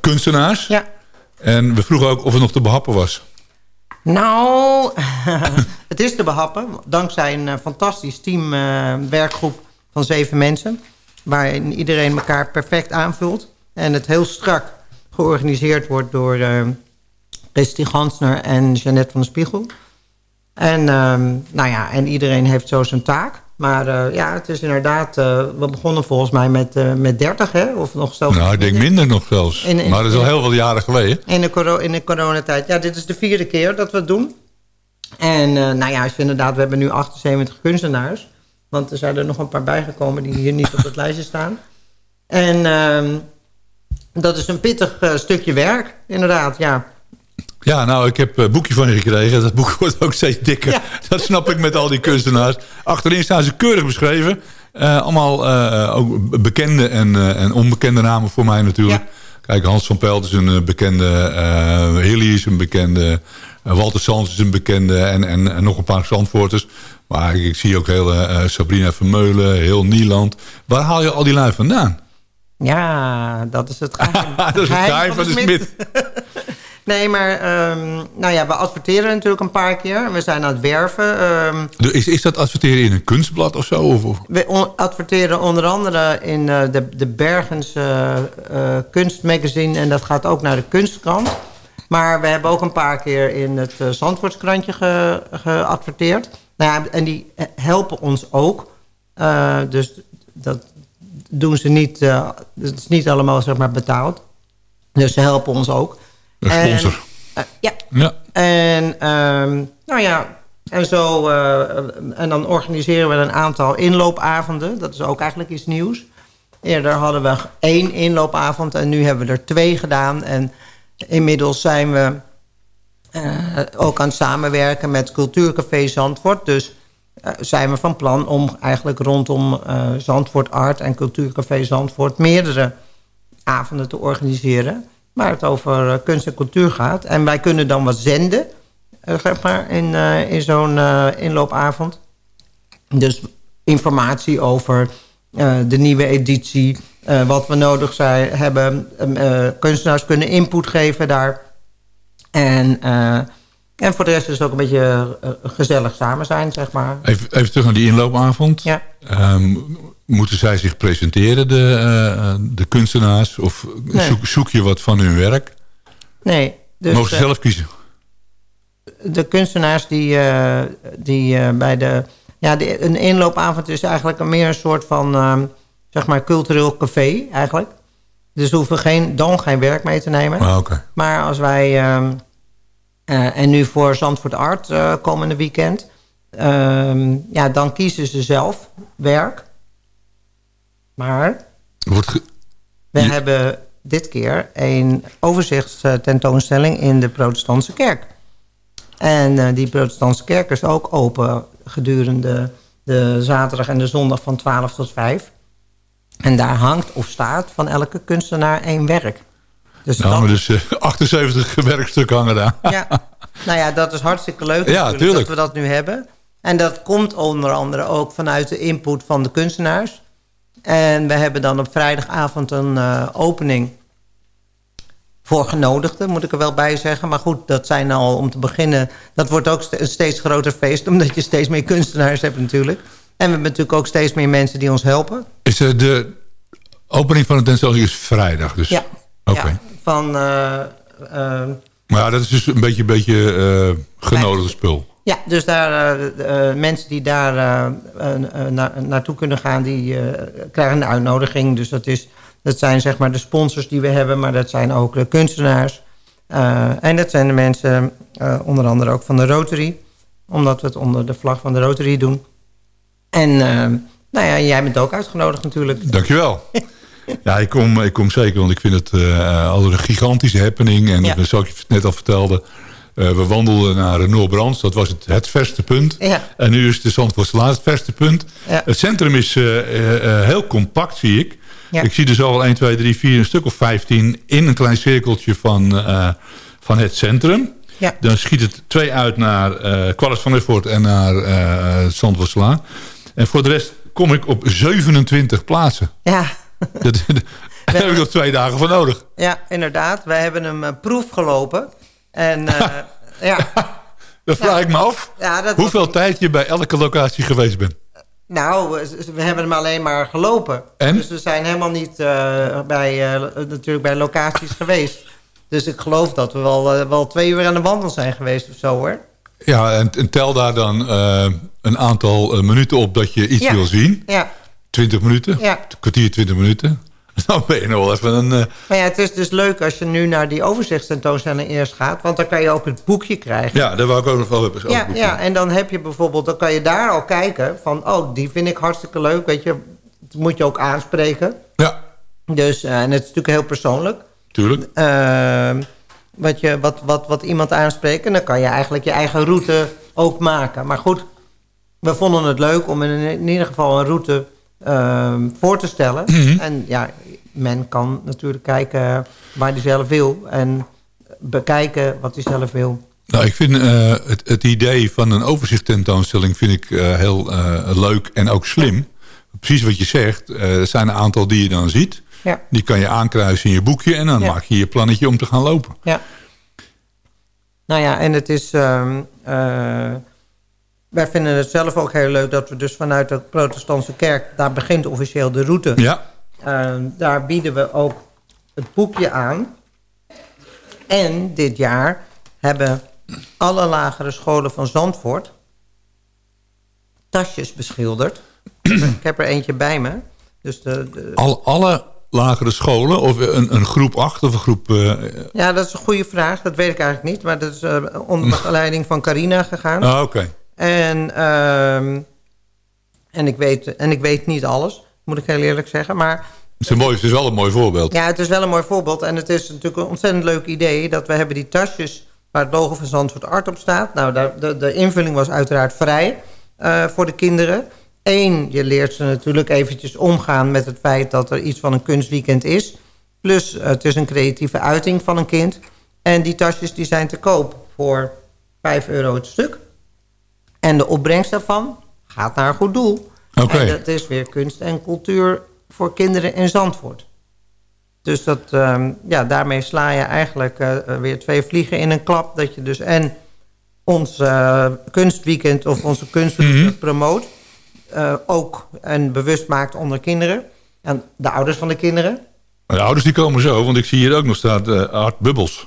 kunstenaars. Ja. En we vroegen ook of het nog te behappen was. Nou, het is te behappen. Dankzij een uh, fantastisch team, uh, werkgroep van zeven mensen. Waarin iedereen elkaar perfect aanvult. En het heel strak georganiseerd wordt door uh, Christy Gansner en Jeannette van der Spiegel. En, nou ja, en iedereen heeft zo zijn taak. Maar uh, ja, het is inderdaad... Uh, we begonnen volgens mij met, uh, met 30, hè? Of nog zelfs... Nou, ik denk minder nog zelfs. In, in, maar dat is al heel veel jaren geleden. In de, coro in de coronatijd. Ja, dit is de vierde keer dat we het doen. En nou ja, als je inderdaad... We hebben nu 78 kunstenaars. Want er zijn er nog een paar bijgekomen... die hier niet op het lijstje staan. En ehm, dat is een pittig stukje werk, inderdaad, ja. Ja, nou, ik heb een boekje van je gekregen. Dat boek wordt ook steeds dikker. Ja. Dat snap ik met al die kunstenaars. Achterin staan ze keurig beschreven. Uh, allemaal uh, ook bekende en, uh, en, onbekende namen voor mij natuurlijk. Ja. Kijk, Hans van Pelt is een bekende. Hilly is een bekende. Walter Sands is een bekende. En, en, en nog een paar Zandvoorters. Maar ik, ik zie ook heel Sabrina Vermeulen, heel Nieland. Waar haal je al die lui vandaan? Ja, dat is het geheim. dat is het geheim van de smid. Nee, maar um, nou ja, we adverteren natuurlijk een paar keer. We zijn aan het werven. Um, is, is dat adverteren in een kunstblad of zo? Of? We on adverteren onder andere in uh, de, de Bergens uh, uh, kunstmagazine. En dat gaat ook naar de kunstkrant. Maar we hebben ook een paar keer in het uh, Zandvoortskrantje ge, geadverteerd. Nou ja, en die helpen ons ook. Dus dat doen ze niet... Het is niet allemaal zeg maar betaald. Dus ze helpen ons ook. Een sponsor. En, uh, ja. ja. En, um, nou ja, en zo... Uh, en dan organiseren we een aantal inloopavonden. Dat is ook eigenlijk iets nieuws. Eerder hadden we één inloopavond en nu hebben we er twee gedaan. En inmiddels zijn we uh, ook aan het samenwerken met Cultuurcafé Zandvoort. Dus uh, zijn we van plan om eigenlijk rondom Zandvoort Art en Cultuurcafé Zandvoort... meerdere avonden te organiseren waar het over uh, kunst en cultuur gaat. En wij kunnen dan wat zenden, uh, zeg maar, in, uh, in zo'n inloopavond. Dus informatie over de nieuwe editie, wat we nodig zijn, hebben. kunstenaars kunnen input geven daar. En, en voor de rest is het ook een beetje gezellig samen zijn, zeg maar. Even, even terug naar die inloopavond. Ja. Um, moeten zij zich presenteren, de, uh, de kunstenaars? Of nee. zoek, zoek, je wat van hun werk? Nee. Dus, Mogen ze zelf kiezen? De kunstenaars die, uh, die uh, bij de... Ja, de, een inloopavond is eigenlijk meer een soort van... ehm, zeg maar cultureel café, eigenlijk. Dus we hoeven geen, dan geen werk mee te nemen. Ah, okay. Maar als wij... ehm, en nu voor Zandvoort Art komende weekend... ehm, ja, dan kiezen ze zelf werk... Maar Wordt we hebben dit keer een overzichtstentoonstelling in de protestantse kerk. En uh, die protestantse kerk is ook open gedurende de zaterdag en de zondag van 12 tot 5. En daar hangt of staat van elke kunstenaar één werk. Dus nou, dat... dus uh, 78 werkstukken hangen daar. Ja, nou ja, dat is hartstikke leuk ja, dat we dat nu hebben. En dat komt onder andere ook vanuit de input van de kunstenaars. En we hebben dan op vrijdagavond een uh, opening voor genodigden, moet ik er wel bij zeggen. Maar goed, dat zijn al om te beginnen... dat wordt ook een steeds groter feest... omdat je steeds meer kunstenaars hebt natuurlijk. En we hebben natuurlijk ook steeds meer mensen die ons helpen. Is uh, de opening van het tentoonstelling is vrijdag? Dus... Ja, okay. ja, van... Uh, maar ja, dat is dus een beetje, een beetje genodigde spul. Ja, dus daar, uh, mensen die daar na, naartoe kunnen gaan, die krijgen een uitnodiging. Dus dat, is, dat zijn zeg maar de sponsors die we hebben, maar dat zijn ook de kunstenaars. en dat zijn de mensen, onder andere ook van de Rotary, omdat we het onder de vlag van de Rotary doen. En nou ja, jij bent ook uitgenodigd natuurlijk. Dankjewel. Ja, ik kom, ik kom zeker, want ik vind het uh, al een gigantische happening. En ja. zoals ik net al vertelde, Eh, we wandelden naar Noordbrands, dat was het, het verste punt. Ja. En nu is de Zandvoortslaan het verste punt. Ja. Het centrum is eh, eh, eh, heel compact, zie ik. Ik zie er zo al 1, 2, 3, 4, een stuk of 15 in een klein cirkeltje van, eh, van het centrum. Ja. Dan schiet het twee uit naar eh Qualis van Erfurt en naar eh Zandvoortslaan. En voor de rest kom ik op 27 plaatsen. Ja. Dat, daar heb ik nog twee dagen voor nodig. Ja, inderdaad. Wij hebben hem eh, proef gelopen. En eh, ja, Dan vraag ik me af ja dat was- hoeveel tijd je bij elke locatie geweest bent. nou, we- we hebben hem alleen maar gelopen. En? Dus we zijn helemaal niet eh, bij, natuurlijk bij locaties geweest. Dus ik geloof dat we wel, wel twee uur aan de wandel zijn geweest of zo hoor. Ja, en, en tel daar dan een aantal minuten op dat je iets Ja. wil zien. Ja, 20 minuten, Ja. kwartier, 20 minuten. Dan ben je nog wel even een... eh, maar ja, het is dus leuk als je nu naar die overzichtstentoonstelling eerst gaat. Want dan kan je ook het boekje krijgen. ja, daar wou ik ook nog wel hebben. Ja, ja, en dan heb je bijvoorbeeld, dan kan je daar al kijken van, oh, die vind ik hartstikke leuk, weet je, dat moet je ook aanspreken. Ja. Dus, eh, en het is natuurlijk heel persoonlijk. Tuurlijk. Ehm, wat, je, wat, wat, wat iemand aanspreekt, en dan kan je eigenlijk je eigen route ook maken. Maar goed, we vonden het leuk om in, in ieder geval een route ehm, voor te stellen. Mhm. En ja, men kan natuurlijk kijken waar hij zelf wil en bekijken wat hij zelf wil. Nou, ik vind eh, het, het idee van een overzichttentoonstelling vind ik eh, heel eh, leuk en ook slim. Precies wat je zegt. er zijn een aantal die je dan ziet. Ja. Die kan je aankruisen in je boekje en dan Ja. maak je je plannetje om te gaan lopen. Ja. Nou ja, en het is... ehm, eh, wij vinden het zelf ook heel leuk dat we dus vanuit de protestantse kerk... daar begint officieel de route. Ja. Ehm, daar bieden we ook het boekje aan. En dit jaar hebben alle lagere scholen van Zandvoort... tasjes beschilderd. Ik heb er eentje bij me. Dus de, de, Al, alle lagere scholen of een, een groep 8 of een groep... eh, Ja, dat is een goede vraag. Dat weet ik eigenlijk niet. Maar dat is eh, onder begeleiding van Carina gegaan. ah, oké. En, ehm, en, ik weet, en ik weet niet alles, moet ik heel eerlijk zeggen. Maar Het is, een mooi, het is wel een mooi voorbeeld. ja, het is wel een mooi voorbeeld. En het is natuurlijk een ontzettend leuk idee... dat we hebben die tasjes waar het logo van Zandvoort Art op staat. Nou, daar- de, de invulling was uiteraard vrij eh, voor de kinderen. Eén, je leert ze natuurlijk eventjes omgaan met het feit... dat er iets van een kunstweekend is. Plus, het is een creatieve uiting van een kind. En die tasjes die zijn te koop voor 5 euro het stuk. En de opbrengst daarvan gaat naar een goed doel. Oké. En dat is weer kunst en cultuur voor kinderen in Zandvoort. Dus dat, ehm, ja, daarmee sla je eigenlijk eh, weer twee vliegen in een klap. Dat je dus en ons eh, kunstweekend of onze kunst promoot. eh, ook en bewust maakt onder kinderen. En de ouders van de kinderen. De ouders die komen zo, want ik zie hier ook nog staat eh Art Bubbles.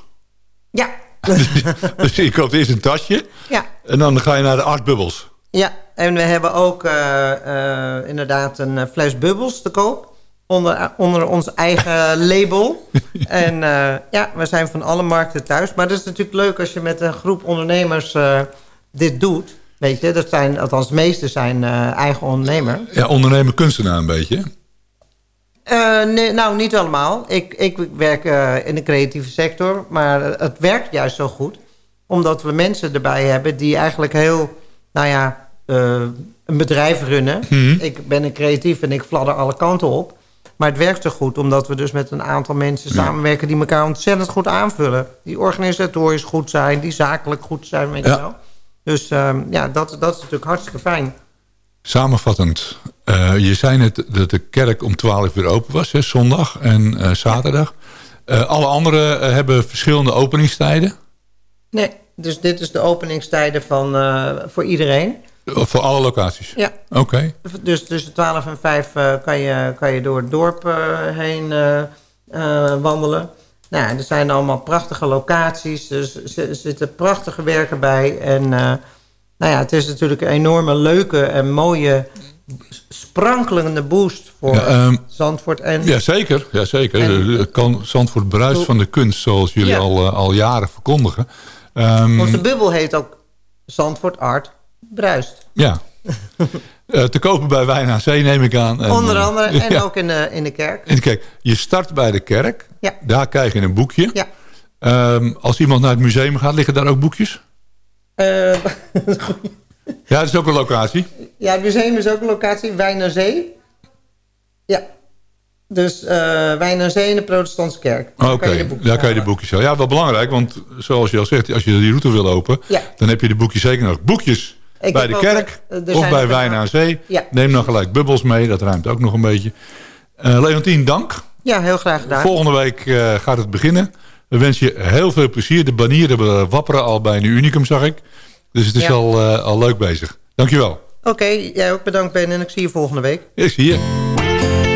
Ja. dus je koopt eerst een tasje Ja. En dan ga je naar de Art Bubbles. Ja, en we hebben ook eh, eh, inderdaad een eh, fles bubbels te koop. Onder, onder ons eigen label. En ja, we zijn van alle markten thuis. Maar het is natuurlijk leuk als je met een groep ondernemers dit doet. Weet je, dat zijn, althans de meeste zijn eigen ondernemer. Ja, ondernemer kunstenaar een beetje. Nee, nou, niet allemaal. Ik, ik werk in de creatieve sector, maar het werkt juist zo goed. Omdat we mensen erbij hebben die eigenlijk heel, nou ja, eh, een bedrijf runnen. Mhm. Ik ben een creatief en ik fladder alle kanten op. Maar het werkt zo goed, omdat we dus met een aantal mensen samenwerken... die elkaar ontzettend goed aanvullen. Die organisatorisch goed zijn, die zakelijk goed zijn, weet je Ja. wel. Dus ehm, ja, dat, dat is natuurlijk hartstikke fijn. Samenvattend, eh, je zei net dat de kerk om 12 uur open was, hè, zondag en eh, zaterdag. Alle anderen hebben verschillende openingstijden. Nee, dus dit is de openingstijden van, eh, voor iedereen. Of Voor alle locaties? Ja. Oké. Dus tussen 12 en 5 eh, kan, je, kan je door het dorp eh, heen wandelen. Nou, er zijn allemaal prachtige locaties. Dus er zitten prachtige werken bij. En nou ja, het is natuurlijk een enorme leuke en mooie sprankelende boost voor Ja, ehm, Zandvoort. En, Jazeker, jazeker. En- Eh, kan Zandvoort bruist van de kunst, zoals jullie Ja. al, al jaren verkondigen. Ehm, Onze bubbel heet ook Zandvoort Art Bruist. ja. Eh, te kopen bij Wijn aan Zee, neem ik aan. En, Onder eh, andere. En ja. ook in de, in de kerk. En kijk, je start bij de kerk. Ja. Daar krijg je een boekje. Ja. Ehm, als iemand naar het museum gaat, liggen daar ook boekjes? Eh, Ja, dat is ook een locatie. ja, het museum is ook een locatie. Wijn aan Zee. Ja. Dus eh Wijn Zee in de protestantse kerk. Oké, daar kan je de boekjes halen. Ja, wel belangrijk, want zoals je al zegt, als je die route wil lopen, Ja. dan heb je de boekjes zeker nog. Boekjes Ik bij de kerk eh, of bij Wijn aan Zee. Ja. Neem dan gelijk bubbels mee, dat ruimt ook nog een beetje. Eh Leontien, dank. Ja, heel graag gedaan. Volgende week gaat het beginnen. We wensen je heel veel plezier. De banieren wapperen al bij een unicum, zag ik. Dus het is Ja. al, eh, al leuk bezig. Dankjewel. Oké, jij ook bedankt Ben en ik zie je volgende week. Ik zie je.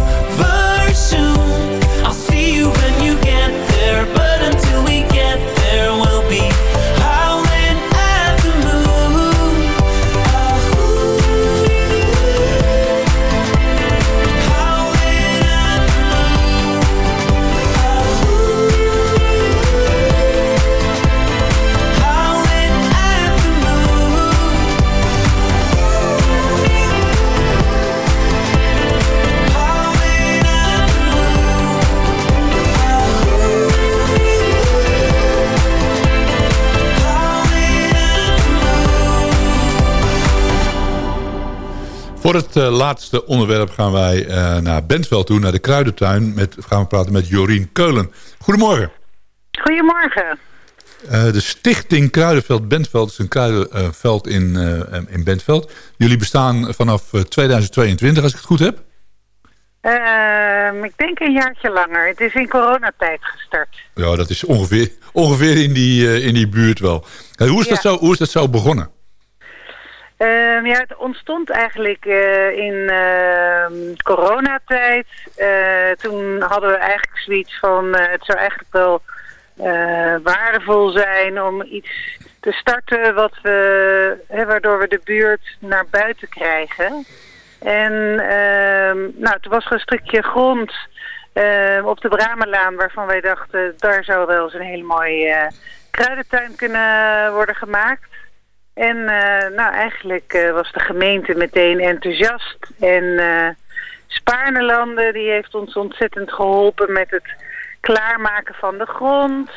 Voor het eh, laatste onderwerp gaan wij eh, naar Bentveld toe, naar de Kruidentuin. Met, gaan we praten met Jorien Keulen. Goedemorgen. Goedemorgen. Eh, de stichting Kruidenveld Bentveld is een kruidenveld in, in Bentveld. Jullie bestaan vanaf eh, 2022, als ik het goed heb. Ehm, ik denk een jaartje langer. Het is in coronatijd gestart. Ja, dat is ongeveer, ongeveer in, die, in die buurt wel. Hoe, is dat zo, hoe is dat zo begonnen? Ehm, ja, het ontstond eigenlijk eh, in ehm, coronatijd. Eh, toen hadden we eigenlijk zoiets van... eh, het zou eigenlijk wel waardevol zijn om iets te starten... Wat we, hè, waardoor we de buurt naar buiten krijgen. En ehm, nou, het was een stukje grond op de Bramelaan... waarvan wij dachten, daar zou wel eens een hele mooie kruidentuin kunnen worden gemaakt... En eh, nou, eigenlijk eh, was de gemeente meteen enthousiast. En eh Spaarnelanden die heeft ons ontzettend geholpen met het klaarmaken van de grond.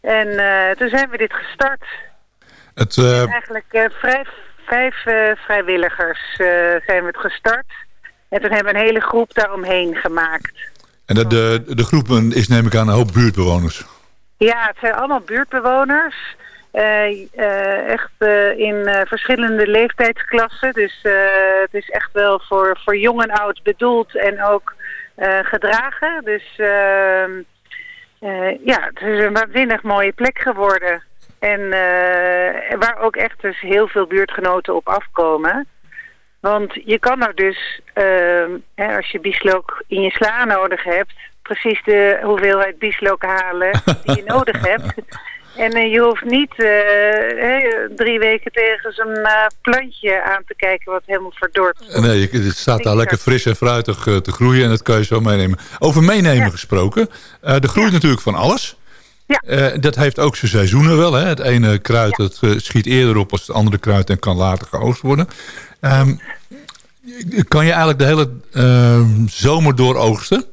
En toen zijn we dit gestart. Het, Eigenlijk vijf vrijwilligers zijn we het gestart. En toen hebben we een hele groep daaromheen gemaakt. En dat de, de groep is neem ik aan een hoop buurtbewoners. Ja, het zijn allemaal buurtbewoners. Eh, eh, echt eh, in verschillende leeftijdsklassen. Dus het is echt wel voor, voor jong en oud bedoeld en ook gedragen. Dus ehm, eh, ja, het is een waanzinnig mooie plek geworden. En waar ook echt dus heel veel buurtgenoten op afkomen. Want je kan nou dus, ehm, hè, als je bieslook in je sla nodig hebt... precies de hoeveelheid bieslook halen die je nodig hebt... En eh, je hoeft niet eh, drie weken tegen zo'n eh, plantje aan te kijken wat helemaal verdord. Nee, je- het staat daar lekker fris en fruitig te groeien en dat kan je zo meenemen. Over meenemen gesproken. er groeit natuurlijk van alles. Ja. Dat heeft ook zijn seizoenen wel. Hè? Het ene kruid dat, schiet eerder op als het andere kruid en kan later geoogst worden. Ehm, kan je eigenlijk de hele ehm, zomer door oogsten?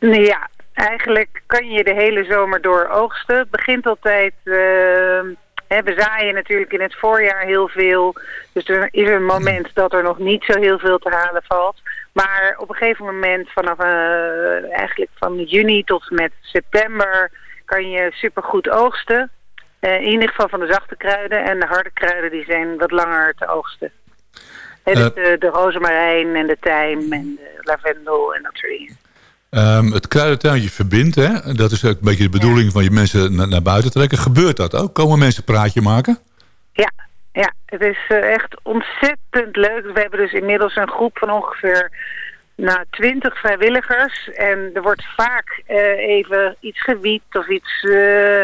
Ja, eigenlijk kan je de hele zomer door oogsten. Het begint altijd... eh, hè, we zaaien natuurlijk in het voorjaar heel veel. Dus er is een moment dat er nog niet zo heel veel te halen valt. Maar op een gegeven moment, vanaf eh, eigenlijk van juni tot en met september... kan je supergoed oogsten. Eh, in ieder geval van de zachte kruiden. En de harde kruiden die zijn wat langer te oogsten. Hè, dus Eh. de, de rozemarijn en de tijm en de lavendel en dat soort dingen. Ehm, het kruidentuintje verbindt, hè? dat is ook een beetje de bedoeling van je mensen na- naar buiten trekken. Gebeurt dat ook? Komen mensen praatje maken? Ja, ja, het is eh, echt ontzettend leuk. We hebben dus inmiddels een groep van ongeveer nou, 20 vrijwilligers. En er wordt vaak eh, even iets gewiept of iets eh,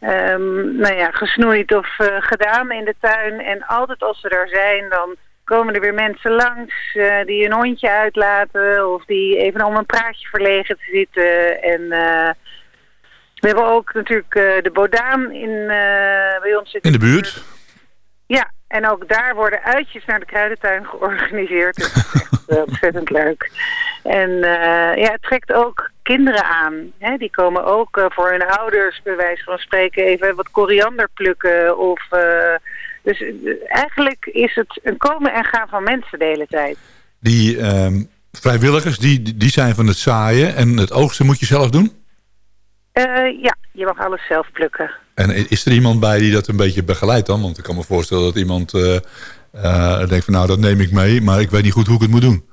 ehm, nou ja, gesnoeid of gedaan in de tuin. En altijd als we daar zijn, dan komen er weer mensen langs eh, die een hondje uitlaten of die even om een praatje verlegen te zitten. En eh, we hebben ook natuurlijk eh, de Bodaan in, bij ons In de buurt? ja, en ook daar worden uitjes naar de kruidentuin georganiseerd. Dat is echt ontzettend leuk. En ja, het trekt ook kinderen aan. Hè? Die komen ook voor hun ouders, bij wijze van spreken, even wat koriander plukken. Of, dus eh, eigenlijk is het een komen en gaan van mensen de hele tijd. Die ehm, vrijwilligers, die, die zijn van het zaaien en het oogsten moet je zelf doen? Eh, ja, je mag alles zelf plukken. En is er iemand bij die dat een beetje begeleidt dan? Want ik kan me voorstellen dat iemand eh, denkt van nou dat neem ik mee, maar ik weet niet goed hoe ik het moet doen.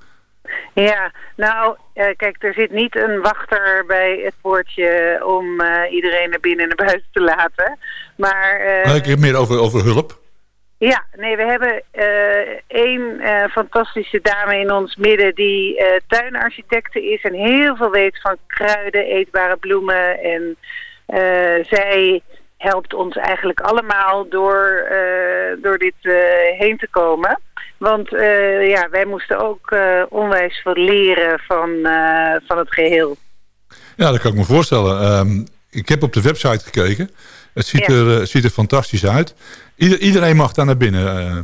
Ja, nou, kijk, er zit niet een wachter bij het poortje om iedereen naar binnen en naar buiten te laten. Maar Maar ik heb meer over, over hulp. Ja, nee, we hebben eh, één eh, fantastische dame in ons midden die eh, tuinarchitecte is en heel veel weet van kruiden, eetbare bloemen. En zij helpt ons eigenlijk allemaal door, door dit heen te komen. Want ja, wij moesten ook onwijs veel leren van, van het geheel. Ja, dat kan ik me voorstellen. Ehm, ik heb op de website gekeken. Het ziet, Ja. er, eh, ziet er fantastisch uit. Ieder, iedereen mag daar naar binnen. eh.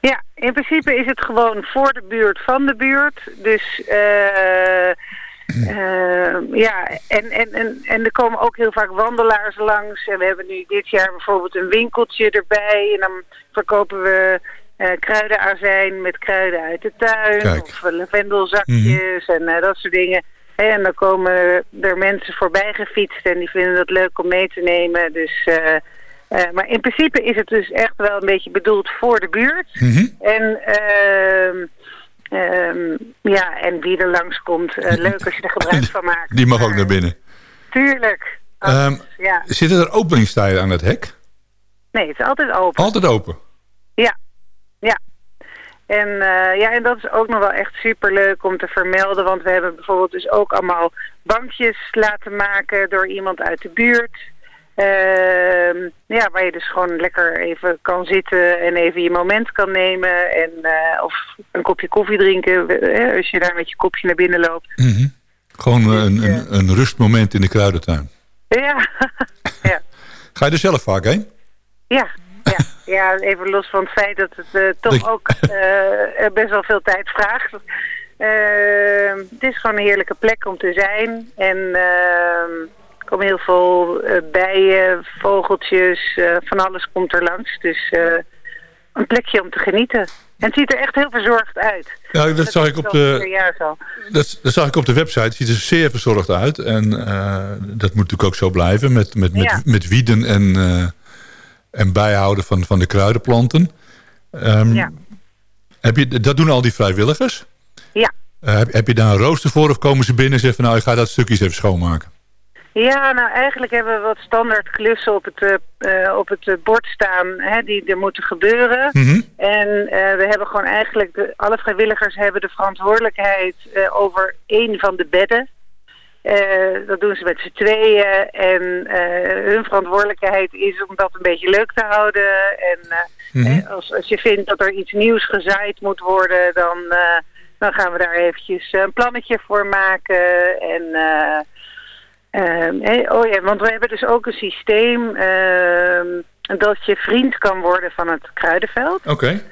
Ja, in principe is het gewoon voor de buurt van de buurt. Dus eh, eh, ja, en, en, en, en er komen ook heel vaak wandelaars langs. En we hebben nu dit jaar bijvoorbeeld een winkeltje erbij. En dan verkopen we eh kruidenazijn met kruiden uit de tuin. Kijk. Of lavendelzakjes en eh, dat soort dingen. En dan komen er mensen voorbij gefietst en die vinden het leuk om mee te nemen. Dus, eh, eh, maar in principe is het dus echt wel een beetje bedoeld voor de buurt. En ehm, ehm, ja, en wie er langskomt, eh leuk als je er gebruik van maakt. Die mag ook naar binnen. Tuurlijk. Ehm, Ja. Zitten er openingstijden aan het hek? Nee, het is altijd open. Altijd open. Ja. En, eh, ja, en dat is ook nog wel echt super leuk om te vermelden. Want we hebben bijvoorbeeld dus ook allemaal bankjes laten maken door iemand uit de buurt. Ehm, ja, waar je dus gewoon lekker even kan zitten en even je moment kan nemen. En, eh, of een kopje koffie drinken eh, als je daar met je kopje naar binnen loopt. Mhm. Gewoon eh, een, een, een rustmoment in de kruidentuin. Ja, Ga je er zelf vaak heen? ja, ja. even los van het feit dat het eh, toch Dat- ook eh, best wel veel tijd vraagt. Ehm, het is gewoon een heerlijke plek om te zijn. En ehm, er komen heel veel eh, bijen, vogeltjes, eh, van alles komt er langs. Dus eh, een plekje om te genieten. En het ziet er echt heel verzorgd uit. Ja, dat, zag ik op de... Dat, dat zag ik op de website. Het ziet er zeer verzorgd uit. En eh, dat moet natuurlijk ook zo blijven. Met, met, met, Ja. met wieden en, eh, en bijhouden van, van de kruidenplanten. Ehm, Ja. heb je, dat doen al die vrijwilligers? Ja. Eh, heb, heb je daar een rooster voor of komen ze binnen en zeggen van... nou, ik ga dat stukjes even schoonmaken? Ja, nou eigenlijk hebben we wat standaard klussen op het, eh, op het bord staan hè, die er moeten gebeuren. Mhm. En eh, we hebben gewoon eigenlijk, de, alle vrijwilligers hebben de verantwoordelijkheid over één van de bedden. Eh, dat doen ze met z'n tweeën en eh, hun verantwoordelijkheid is om dat een beetje leuk te houden. En eh, Mhm. als, als je vindt dat er iets nieuws gezaaid moet worden, dan, dan gaan we daar eventjes een plannetje voor maken. En eh, Ehm, oh ja, want we hebben dus ook een systeem ehm, dat je vriend kan worden van het kruidenveld. Oké.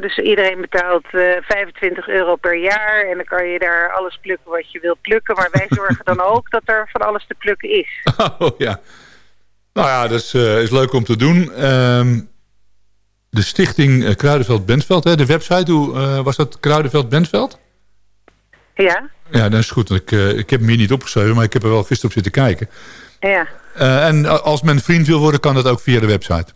Dus iedereen betaalt eh 25 euro per jaar en dan kan je daar alles plukken wat je wilt plukken. Maar wij zorgen dan ook dat er van alles te plukken is. Oh ja. Nou ja, dat is, eh, is leuk om te doen. Ehm, de stichting eh, Kruidenveld Bentveld, hè, de website, hoe was dat Kruidenveld Bentveld? Ja, Ja, dat is goed. Ik, ik heb hem hier niet opgeschreven, maar ik heb er wel gisteren op zitten kijken. ja. En als men vriend wil worden, kan dat ook via de website.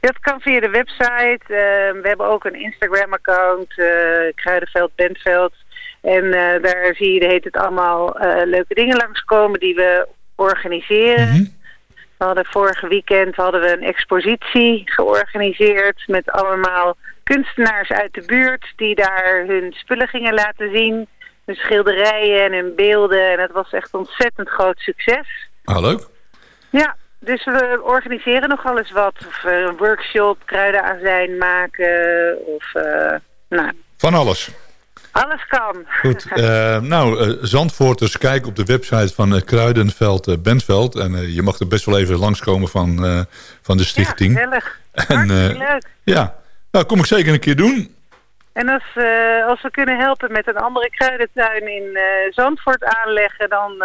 Dat kan via de website. Ehm, we hebben ook een Instagram-account, eh Kruidenveld Bentveld. En eh, daar zie je, heet het allemaal eh, leuke dingen langskomen die we organiseren. We hadden vorige weekend hadden we een expositie georganiseerd met allemaal kunstenaars uit de buurt die daar hun spullen gingen laten zien. Hun schilderijen en hun beelden. En het was echt ontzettend groot succes. Ah, leuk. Ja, dus we organiseren nog wel eens wat. Of eh, een workshop, kruidenazijn maken. Of, eh, nou, Van alles. alles kan. Goed. eh, nou, Zandvoorters, kijk op de website van Kruidenveld Bentveld. En je mag er best wel even langskomen van, van de stichting. Gezellig. en, leuk. ja, nou, kom ik zeker een keer doen. En als, als we kunnen helpen met een andere kruidentuin in Zandvoort aanleggen... dan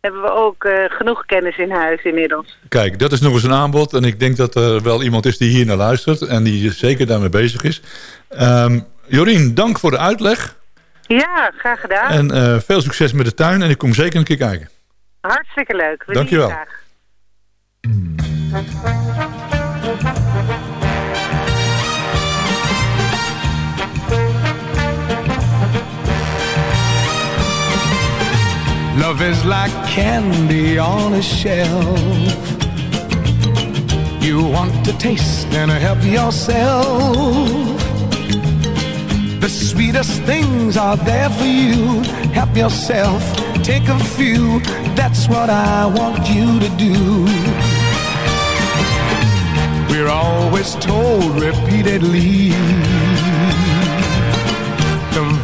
hebben we ook eh, genoeg kennis in huis inmiddels. Kijk, dat is nog eens een aanbod. En ik denk dat er wel iemand is die hier naar luistert. En die zeker daarmee bezig is. Ehm, Jorien, dank voor de uitleg. Ja, graag gedaan. En eh, veel succes met de tuin. En ik kom zeker een keer kijken. Hartstikke leuk. We Dankjewel. zien je graag. Love is like candy on a shelf. You want to taste and help yourself. The sweetest things are there for you. Help yourself, take a few. That's what I want you to do. We're always told repeatedly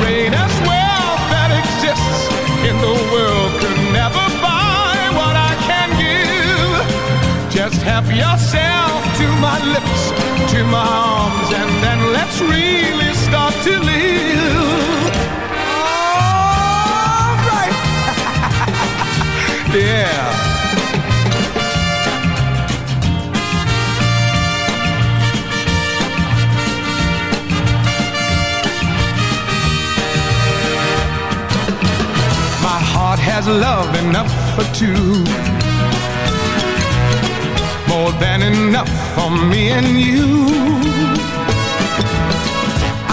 greatest wealth that exists in the world could never buy what I can give. Just help yourself to my lips, to my arms, and then let's really start to live. All right. yeah. Has love enough for two. More than enough for me and you.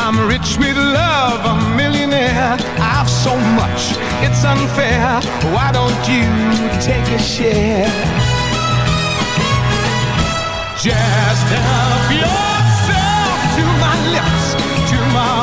I'm rich with love, a millionaire. I've so much, it's unfair. Why don't you take a share? Just help yourself to my lips, to my